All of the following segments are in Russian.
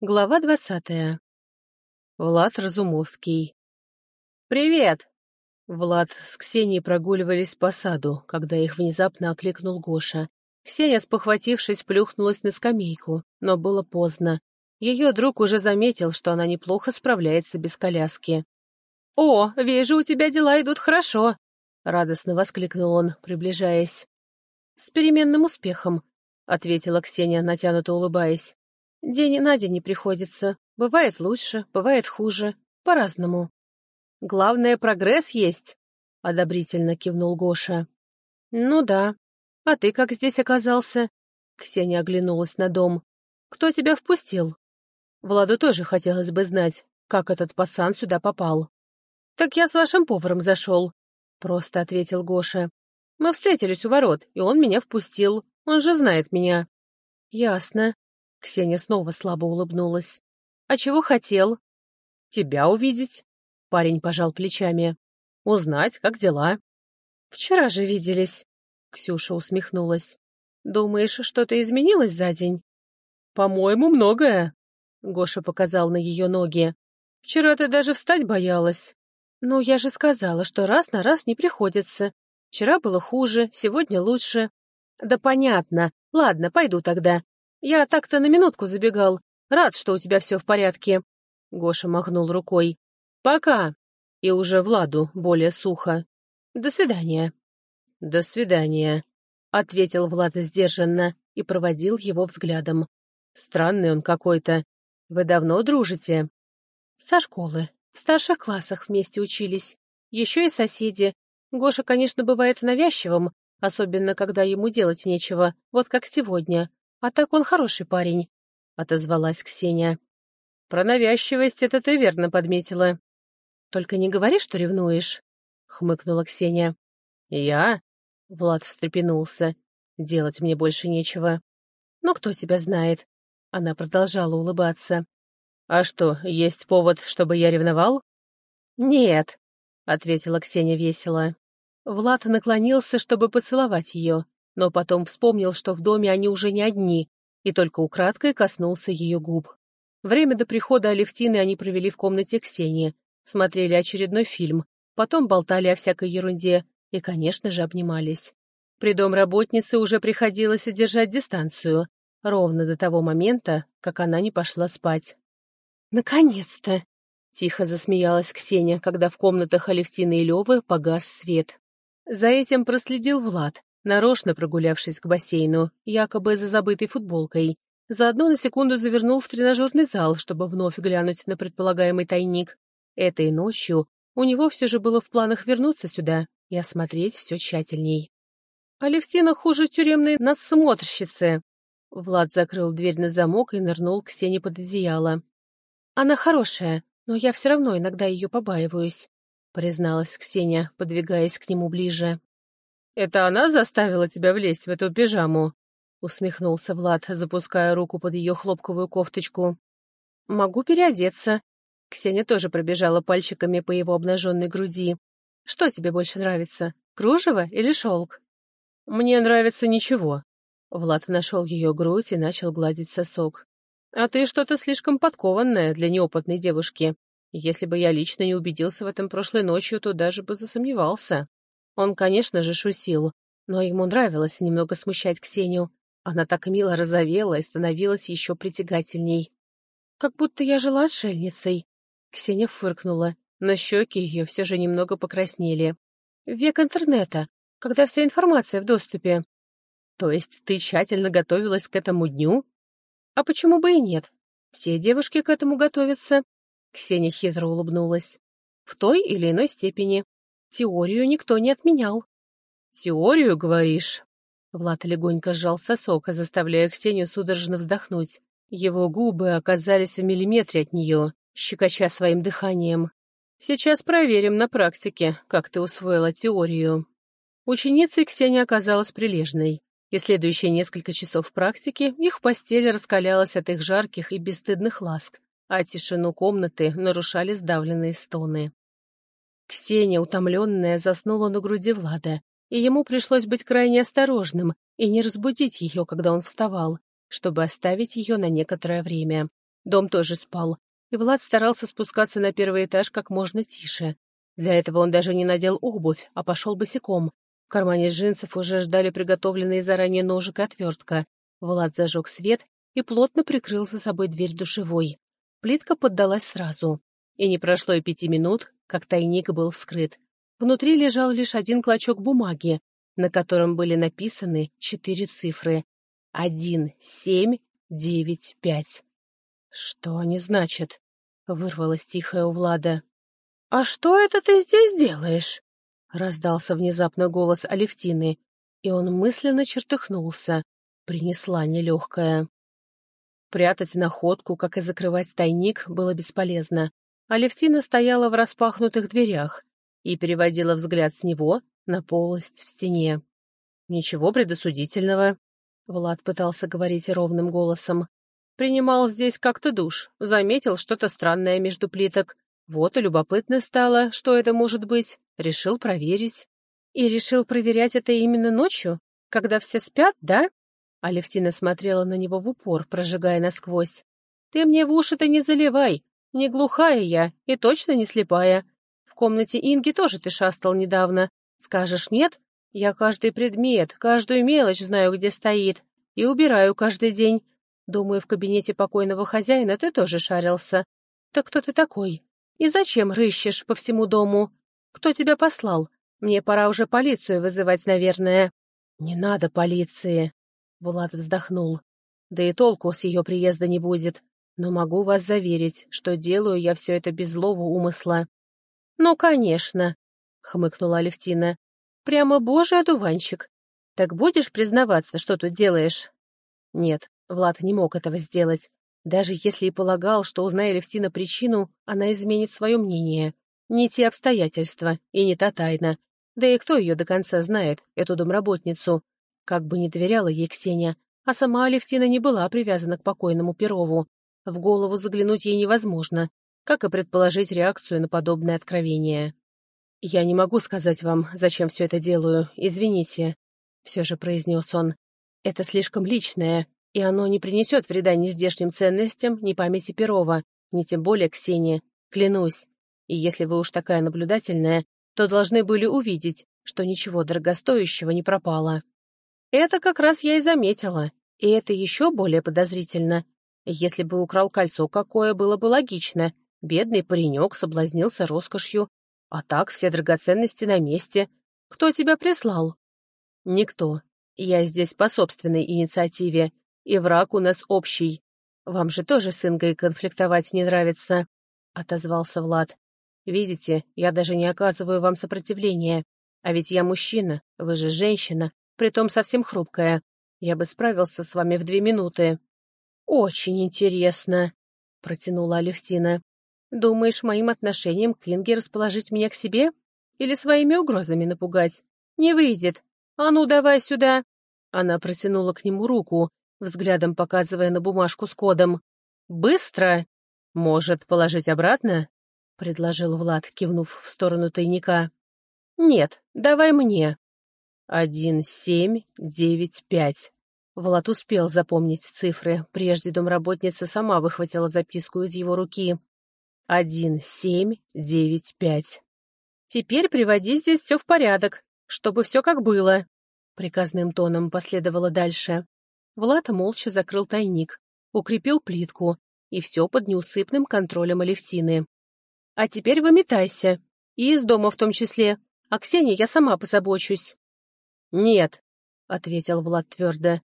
Глава двадцатая. Влад Разумовский. «Привет!» Влад с Ксенией прогуливались по саду, когда их внезапно окликнул Гоша. Ксения, спохватившись, плюхнулась на скамейку, но было поздно. Ее друг уже заметил, что она неплохо справляется без коляски. «О, вижу, у тебя дела идут хорошо!» — радостно воскликнул он, приближаясь. «С переменным успехом», — ответила Ксения, натянуто улыбаясь. День на день не приходится. Бывает лучше, бывает хуже. По-разному. Главное, прогресс есть, — одобрительно кивнул Гоша. Ну да. А ты как здесь оказался? Ксения оглянулась на дом. Кто тебя впустил? Владу тоже хотелось бы знать, как этот пацан сюда попал. Так я с вашим поваром зашел, — просто ответил Гоша. Мы встретились у ворот, и он меня впустил. Он же знает меня. Ясно. Ксения снова слабо улыбнулась. «А чего хотел?» «Тебя увидеть», — парень пожал плечами. «Узнать, как дела». «Вчера же виделись», — Ксюша усмехнулась. «Думаешь, что-то изменилось за день?» «По-моему, многое», — Гоша показал на ее ноги. «Вчера ты даже встать боялась». «Ну, я же сказала, что раз на раз не приходится. Вчера было хуже, сегодня лучше». «Да понятно. Ладно, пойду тогда. Я так-то на минутку забегал. Рад, что у тебя все в порядке. Гоша махнул рукой. Пока. И уже Владу более сухо. До свидания. До свидания, ответил Влад сдержанно и проводил его взглядом. Странный он какой-то. Вы давно дружите? Со школы. В старших классах вместе учились. Еще и соседи. Гоша, конечно, бывает навязчивым, особенно когда ему делать нечего, вот как сегодня. А так он хороший парень», — отозвалась Ксения. «Про навязчивость это ты верно подметила». «Только не говори, что ревнуешь», — хмыкнула Ксения. «Я?» — Влад встрепенулся. «Делать мне больше нечего». «Ну, кто тебя знает?» Она продолжала улыбаться. «А что, есть повод, чтобы я ревновал?» «Нет», — ответила Ксения весело. Влад наклонился, чтобы поцеловать ее, но потом вспомнил, что в доме они уже не одни, и только украдкой коснулся ее губ. Время до прихода Алевтины они провели в комнате Ксении, смотрели очередной фильм, потом болтали о всякой ерунде и, конечно же, обнимались. При дом работницы уже приходилось держать дистанцию, ровно до того момента, как она не пошла спать. «Наконец-то!» — тихо засмеялась Ксения, когда в комнатах Алевтины и Левы погас свет. За этим проследил Влад, нарочно прогулявшись к бассейну, якобы за забытой футболкой. Заодно на секунду завернул в тренажерный зал, чтобы вновь глянуть на предполагаемый тайник. Этой ночью у него все же было в планах вернуться сюда и осмотреть все тщательней. «Алевтина хуже тюремной надсмотрщицы!» Влад закрыл дверь на замок и нырнул к Сене под одеяло. «Она хорошая, но я все равно иногда ее побаиваюсь», — призналась Ксения, подвигаясь к нему ближе. «Это она заставила тебя влезть в эту пижаму?» — усмехнулся Влад, запуская руку под ее хлопковую кофточку. «Могу переодеться». Ксения тоже пробежала пальчиками по его обнаженной груди. «Что тебе больше нравится, кружево или шелк?» «Мне нравится ничего». Влад нашел ее грудь и начал гладить сосок. «А ты что-то слишком подкованная для неопытной девушки. Если бы я лично не убедился в этом прошлой ночью, то даже бы засомневался». Он, конечно же, шутил, но ему нравилось немного смущать Ксению. Она так мило разовела и становилась еще притягательней. «Как будто я жила отшельницей», — Ксения фыркнула, но щеки ее все же немного покраснели. «Век интернета, когда вся информация в доступе». «То есть ты тщательно готовилась к этому дню?» «А почему бы и нет? Все девушки к этому готовятся». Ксения хитро улыбнулась. «В той или иной степени. Теорию никто не отменял. «Теорию, говоришь?» Влад легонько сжал сосок, заставляя Ксению судорожно вздохнуть. Его губы оказались в миллиметре от нее, щекоча своим дыханием. «Сейчас проверим на практике, как ты усвоила теорию». Ученицей Ксения оказалась прилежной, и следующие несколько часов практики их постель раскалялась от их жарких и бесстыдных ласк, а тишину комнаты нарушали сдавленные стоны. Ксения, утомленная, заснула на груди Влада, и ему пришлось быть крайне осторожным и не разбудить ее, когда он вставал, чтобы оставить ее на некоторое время. Дом тоже спал, и Влад старался спускаться на первый этаж как можно тише. Для этого он даже не надел обувь, а пошел босиком. В кармане джинсов уже ждали приготовленные заранее ножик и отвертка. Влад зажег свет и плотно прикрыл за собой дверь душевой. Плитка поддалась сразу. И не прошло и пяти минут, как тайник был вскрыт. Внутри лежал лишь один клочок бумаги, на котором были написаны четыре цифры. Один, семь, девять, пять. «Что они значат?» — вырвалось тихое у Влада. «А что это ты здесь делаешь?» — раздался внезапно голос Алевтины, и он мысленно чертыхнулся. Принесла нелегкая. Прятать находку, как и закрывать тайник, было бесполезно. Алевтина стояла в распахнутых дверях и переводила взгляд с него на полость в стене. «Ничего предосудительного», — Влад пытался говорить ровным голосом. «Принимал здесь как-то душ, заметил что-то странное между плиток. Вот и любопытно стало, что это может быть. Решил проверить». «И решил проверять это именно ночью, когда все спят, да?» Алевтина смотрела на него в упор, прожигая насквозь. «Ты мне в уши-то не заливай, не глухая я и точно не слепая. В комнате Инги тоже ты шастал недавно. Скажешь нет? Я каждый предмет, каждую мелочь знаю, где стоит. И убираю каждый день. Думаю, в кабинете покойного хозяина ты тоже шарился. Так кто ты такой? И зачем рыщешь по всему дому? Кто тебя послал? Мне пора уже полицию вызывать, наверное. Не надо полиции. Влад вздохнул. Да и толку с ее приезда не будет. Но могу вас заверить, что делаю я все это без злого умысла. — Ну, конечно, — хмыкнула Алевтина. — Прямо божий одуванчик. Так будешь признаваться, что тут делаешь? Нет, Влад не мог этого сделать. Даже если и полагал, что, узная Алевтина причину, она изменит свое мнение. Не те обстоятельства и не та тайна. Да и кто ее до конца знает, эту домработницу? Как бы не доверяла ей Ксения, а сама Алевтина не была привязана к покойному Перову. В голову заглянуть ей невозможно, как и предположить реакцию на подобное откровение. «Я не могу сказать вам, зачем все это делаю, извините», — все же произнес он. «Это слишком личное, и оно не принесет вреда ни здешним ценностям, ни памяти Перова, ни тем более Ксении, клянусь. И если вы уж такая наблюдательная, то должны были увидеть, что ничего дорогостоящего не пропало». Это как раз я и заметила, и это еще более подозрительно. Если бы украл кольцо какое, было бы логично. Бедный паренек соблазнился роскошью. А так все драгоценности на месте. Кто тебя прислал? Никто. Я здесь по собственной инициативе. И враг у нас общий. Вам же тоже с Ингой конфликтовать не нравится, — отозвался Влад. Видите, я даже не оказываю вам сопротивления. А ведь я мужчина, вы же женщина, притом совсем хрупкая. Я бы справился с вами в две минуты. «Очень интересно», — протянула Алевтина. «Думаешь, моим отношением к Инге расположить меня к себе? Или своими угрозами напугать? Не выйдет. А ну, давай сюда!» Она протянула к нему руку, взглядом показывая на бумажку с кодом. «Быстро! Может, положить обратно?» — предложил Влад, кивнув в сторону тайника. «Нет, давай мне». «Один, семь, девять, пять». Влад успел запомнить цифры, прежде домработница сама выхватила записку из его руки. «Один, семь, девять, пять». «Теперь приводи здесь все в порядок, чтобы все как было», — приказным тоном последовало дальше. Влад молча закрыл тайник, укрепил плитку, и все под неусыпным контролем Алевтины. «А теперь выметайся, и из дома в том числе. А Ксения я сама позабочусь». «Нет», — ответил Влад твердо.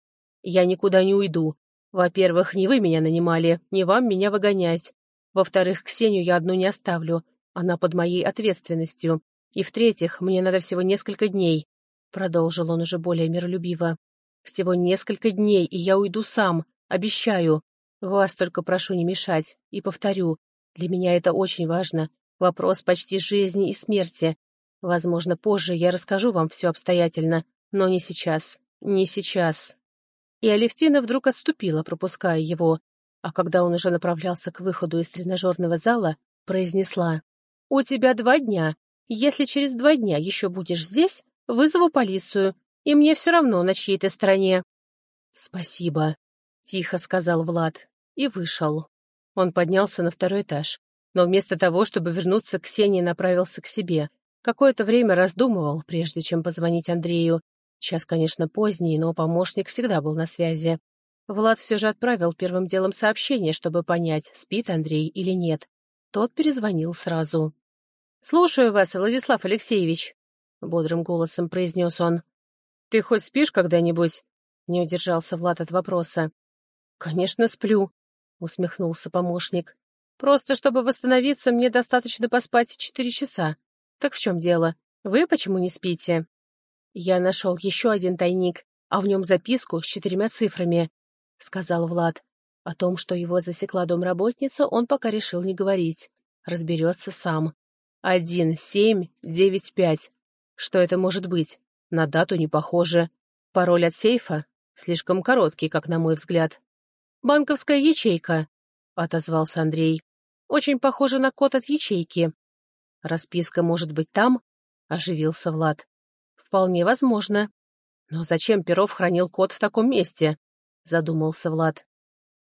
Я никуда не уйду. Во-первых, не вы меня нанимали, не вам меня выгонять. Во-вторых, Ксению я одну не оставлю. Она под моей ответственностью. И в-третьих, мне надо всего несколько дней. Продолжил он уже более миролюбиво. Всего несколько дней, и я уйду сам. Обещаю. Вас только прошу не мешать. И повторю, для меня это очень важно. Вопрос почти жизни и смерти. Возможно, позже я расскажу вам все обстоятельно, но не сейчас. Не сейчас и Алевтина вдруг отступила, пропуская его, а когда он уже направлялся к выходу из тренажерного зала, произнесла «У тебя два дня. Если через два дня еще будешь здесь, вызову полицию, и мне все равно, на чьей ты стороне». «Спасибо», — тихо сказал Влад и вышел. Он поднялся на второй этаж, но вместо того, чтобы вернуться к Ксении направился к себе. Какое-то время раздумывал, прежде чем позвонить Андрею. Час, конечно, поздний, но помощник всегда был на связи. Влад все же отправил первым делом сообщение, чтобы понять, спит Андрей или нет. Тот перезвонил сразу. «Слушаю вас, Владислав Алексеевич», — бодрым голосом произнес он. «Ты хоть спишь когда-нибудь?» — не удержался Влад от вопроса. «Конечно, сплю», — усмехнулся помощник. «Просто, чтобы восстановиться, мне достаточно поспать четыре часа. Так в чем дело? Вы почему не спите?» «Я нашел еще один тайник, а в нем записку с четырьмя цифрами», — сказал Влад. О том, что его засекла домработница, он пока решил не говорить. Разберется сам. Один, семь, девять, пять. Что это может быть? На дату не похоже. Пароль от сейфа? Слишком короткий, как на мой взгляд. «Банковская ячейка», — отозвался Андрей. «Очень похоже на код от ячейки». «Расписка может быть там?» — оживился Влад. «Вполне возможно. Но зачем Перов хранил код в таком месте?» — задумался Влад.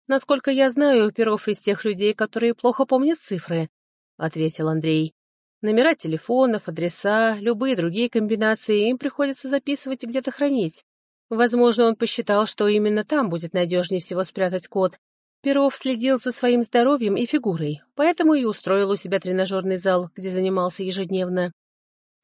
«Насколько я знаю, Перов из тех людей, которые плохо помнят цифры», — ответил Андрей. «Номера телефонов, адреса, любые другие комбинации им приходится записывать и где-то хранить. Возможно, он посчитал, что именно там будет надежнее всего спрятать код. Перов следил за своим здоровьем и фигурой, поэтому и устроил у себя тренажерный зал, где занимался ежедневно.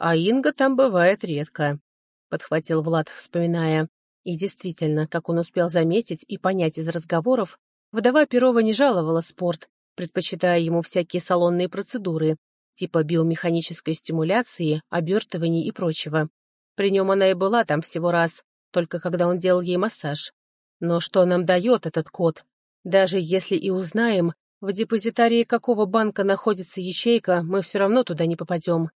А Инга там бывает редко», — подхватил Влад, вспоминая. И действительно, как он успел заметить и понять из разговоров, Вдова Перова не жаловала спорт, предпочитая ему всякие салонные процедуры, типа биомеханической стимуляции, обертываний и прочего. При нем она и была там всего раз, только когда он делал ей массаж. Но что нам дает этот код? Даже если и узнаем, в депозитарии какого банка находится ячейка, мы все равно туда не попадем.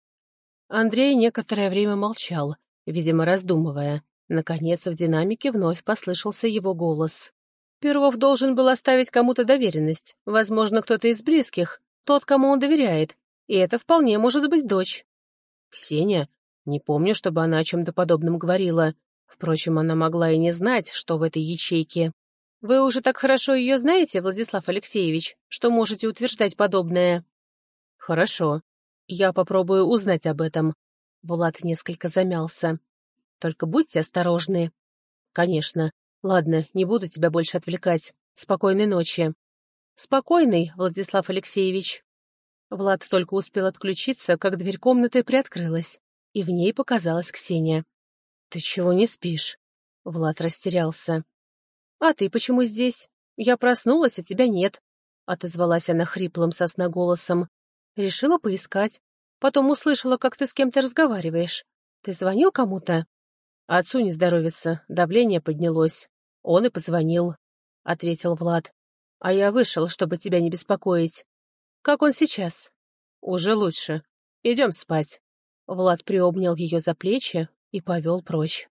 Андрей некоторое время молчал, видимо, раздумывая. Наконец, в динамике вновь послышался его голос. Перов должен был оставить кому-то доверенность, возможно, кто-то из близких, тот, кому он доверяет, и это вполне может быть дочь. Ксения? Не помню, чтобы она о чем-то подобном говорила. Впрочем, она могла и не знать, что в этой ячейке. Вы уже так хорошо ее знаете, Владислав Алексеевич, что можете утверждать подобное? Хорошо. Я попробую узнать об этом. Влад несколько замялся. Только будьте осторожны. Конечно, Ладно, не буду тебя больше отвлекать. Спокойной ночи. Спокойной, Владислав Алексеевич. Влад только успел отключиться, как дверь комнаты приоткрылась, и в ней показалась Ксения. «Ты чего не спишь?» Влад растерялся. «А ты почему здесь? Я проснулась, а тебя нет», — отозвалась она хриплым сосноголосом. «Решила поискать. Потом услышала, как ты с кем-то разговариваешь. Ты звонил кому-то?» Отцу не здоровится, давление поднялось. Он и позвонил, — ответил Влад. А я вышел, чтобы тебя не беспокоить. Как он сейчас? Уже лучше. Идем спать. Влад приобнял ее за плечи и повел прочь.